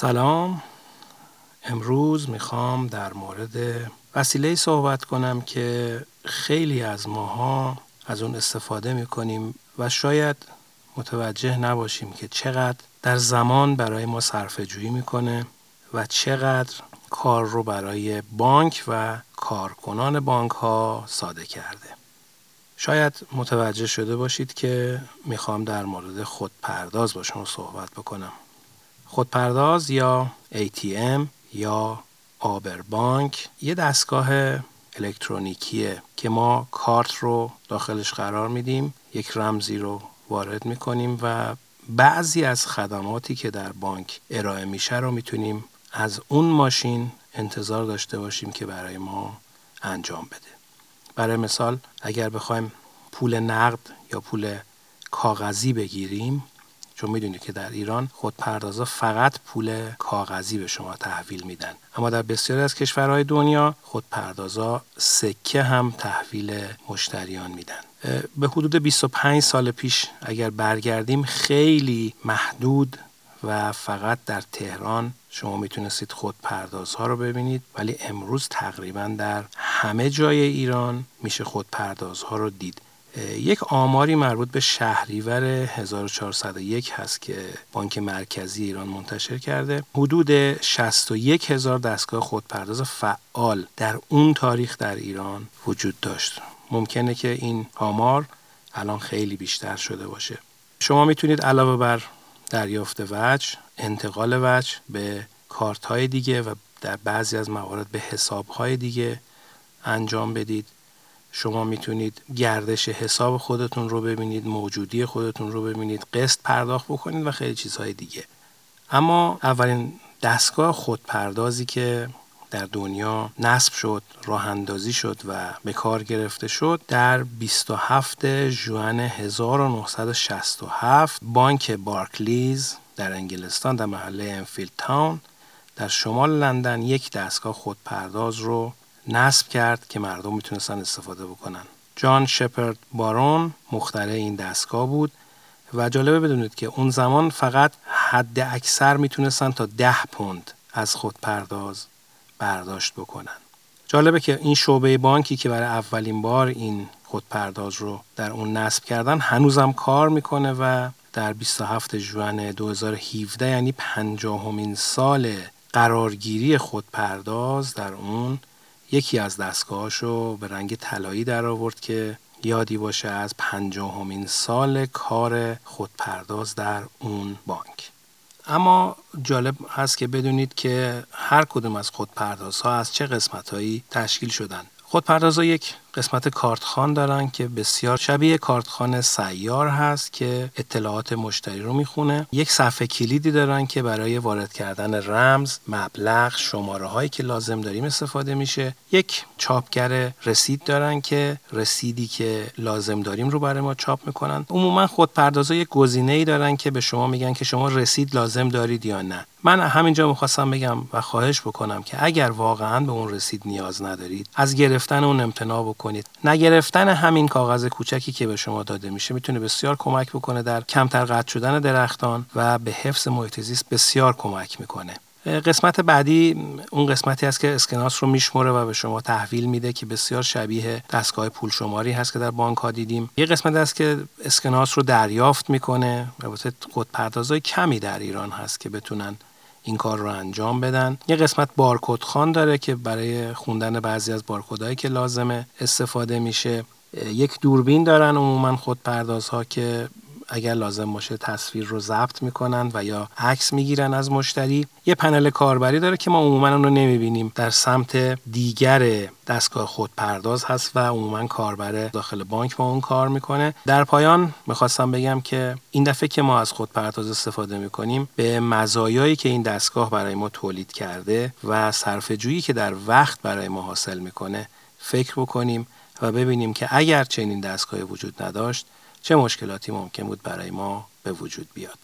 سلام امروز می‌خوام در مورد وسیله صحبت کنم که خیلی از ماها از اون استفاده می‌کنیم و شاید متوجه نباشیم که چقدر در زمان برای ما صرفه جویی می‌کنه و چقدر کار رو برای بانک و کارکنان بانک ها ساده کرده. شاید متوجه شده باشید که می‌خوام در مورد خودپرداز با شما صحبت بکنم. خودپرداز یا ATM یا آبر بانک یه دستگاه الکترونیکیه که ما کارت رو داخلش قرار میدیم یک رمزی رو وارد می‌کنیم و بعضی از خدماتی که در بانک ارائه میشه رو می‌تونیم از اون ماشین انتظار داشته باشیم که برای ما انجام بده. برای مثال اگر بخوایم پول نقد یا پول کاغذی بگیریم چون می‌دونید که در ایران خودپردازا فقط پول کاغذی به شما تحویل میدن. اما در بسیاری از کشورهای دنیا خودپردازا سکه هم تحویل مشتریان میدن. به حدود 25 سال پیش اگر برگردیم خیلی محدود و فقط در تهران شما می‌تونستید خود پردازها رو ببینید ولی امروز تقریبا در همه جای ایران میشه خود پردازها رو دید. یک آماری مربوط به شهریور 1401 هست که بانک مرکزی ایران منتشر کرده. حدود 61 هزار دستگاه خودپرداز فعال در اون تاریخ در ایران وجود داشت. ممکنه که این آمار الان خیلی بیشتر شده باشه. شما می‌تونید علاوه بر دریافت وجه انتقال وجه به کارت های دیگه و در بعضی از موارد به حساب های دیگه انجام بدید. شما می‌تونید گردش حساب خودتون رو ببینید موجودی خودتون رو ببینید قسط پرداخت بکنید و خیلی چیزهای دیگه. اما اولین دستگاه خودپردازی که در دنیا نصب شد راه اندازی شد و به کار گرفته شد در 27 ژوئن 1967 بانک بارکلیز در انگلستان در محله انفیلد تاون در شمال لندن یک دستگاه خودپرداز رو نصب کرد که مردم می‌تونستن استفاده بکنن. جان شپرد بارون مختره این دستگاه بود و جالبه بدونید که اون زمان فقط حد اکثر می‌تونستن تا ده پوند از خودپرداز برداشت بکنن. جالبه که این شعبه بانکی که برای اولین بار این خودپرداز رو در اون نصب کردن هنوزم کار می‌کنه و در 27 ژوئن 2017 یعنی پنجاهمین سال قرارگیری خودپرداز در اون یکی از دستگاهاشو به رنگ طلایی در آورد که یادی باشه از پنجاهمین سال کار خودپرداز در اون بانک. اما جالب هست که بدونید که هر کدوم از خودپردازها از چه قسمتهایی تشکیل شدن. خودپردازها یک قسمت کارتخان دارن که بسیار شبیه کارتخان سیار هست که اطلاعات مشتری رو می‌خونه. یک صفحه کلیدی دارن که برای وارد کردن رمز مبلغ شماره هایی که لازم داریم استفاده میشه. یک چاپگر رسید دارن که رسیدی که لازم داریم رو برای ما چاپ می‌کنن. عموما خودپردازها یک گزینه ای دارن که به شما میگن که شما رسید لازم دارید یا نه. من همینجا می‌خواستم بگم و خواهش بکنم که اگر واقعا به اون رسید نیاز ندارید از گرفتن اون امتناع بکنید. نگرفتن همین کاغذ کوچکی که به شما داده میشه می‌تونه بسیار کمک بکنه در کمتر قطع شدن درختان و به حفظ محیط زیست بسیار کمک می‌کنه. قسمت بعدی اون قسمتی است که اسکناس رو میشموره و به شما تحویل میده که بسیار شبیه دستگاه پول شماری هست که در بانک ها دیدیم. یه قسمت است که اسکناس رو دریافت می‌کنه. البته خودپردازای کمی در ایران هست که بتونن این کار رو انجام بدن. یه قسمت بارکد خان داره که برای خوندن بعضی از بارکدهایی که لازمه استفاده میشه. یک دوربین دارن عموما خودپردازها که اگر لازم باشه تصویر رو ضبط می‌کنن و یا عکس می‌گیرن از مشتری یه پنل کاربری داره که ما عموما اون رو نمی‌بینیم. در سمت دیگر دستگاه خودپرداز هست و عموما کاربر داخل بانک با اون کار می‌کنه. در پایان می‌خواستم بگم که این دفعه که ما از خودپرداز استفاده می‌کنیم به مزایایی که این دستگاه برای ما تولید کرده و صرفه جویی که در وقت برای ما حاصل می‌کنه فکر بکنیم و ببینیم که اگر چنین دستگاهی وجود نداشت چه مشکلاتی ممکن بود برای ما به وجود بیاد؟